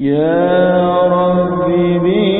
يا رب بالمصطفى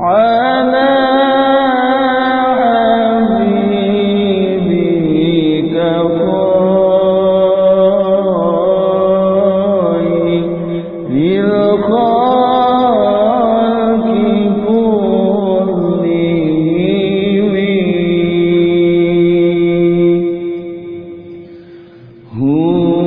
عاد Who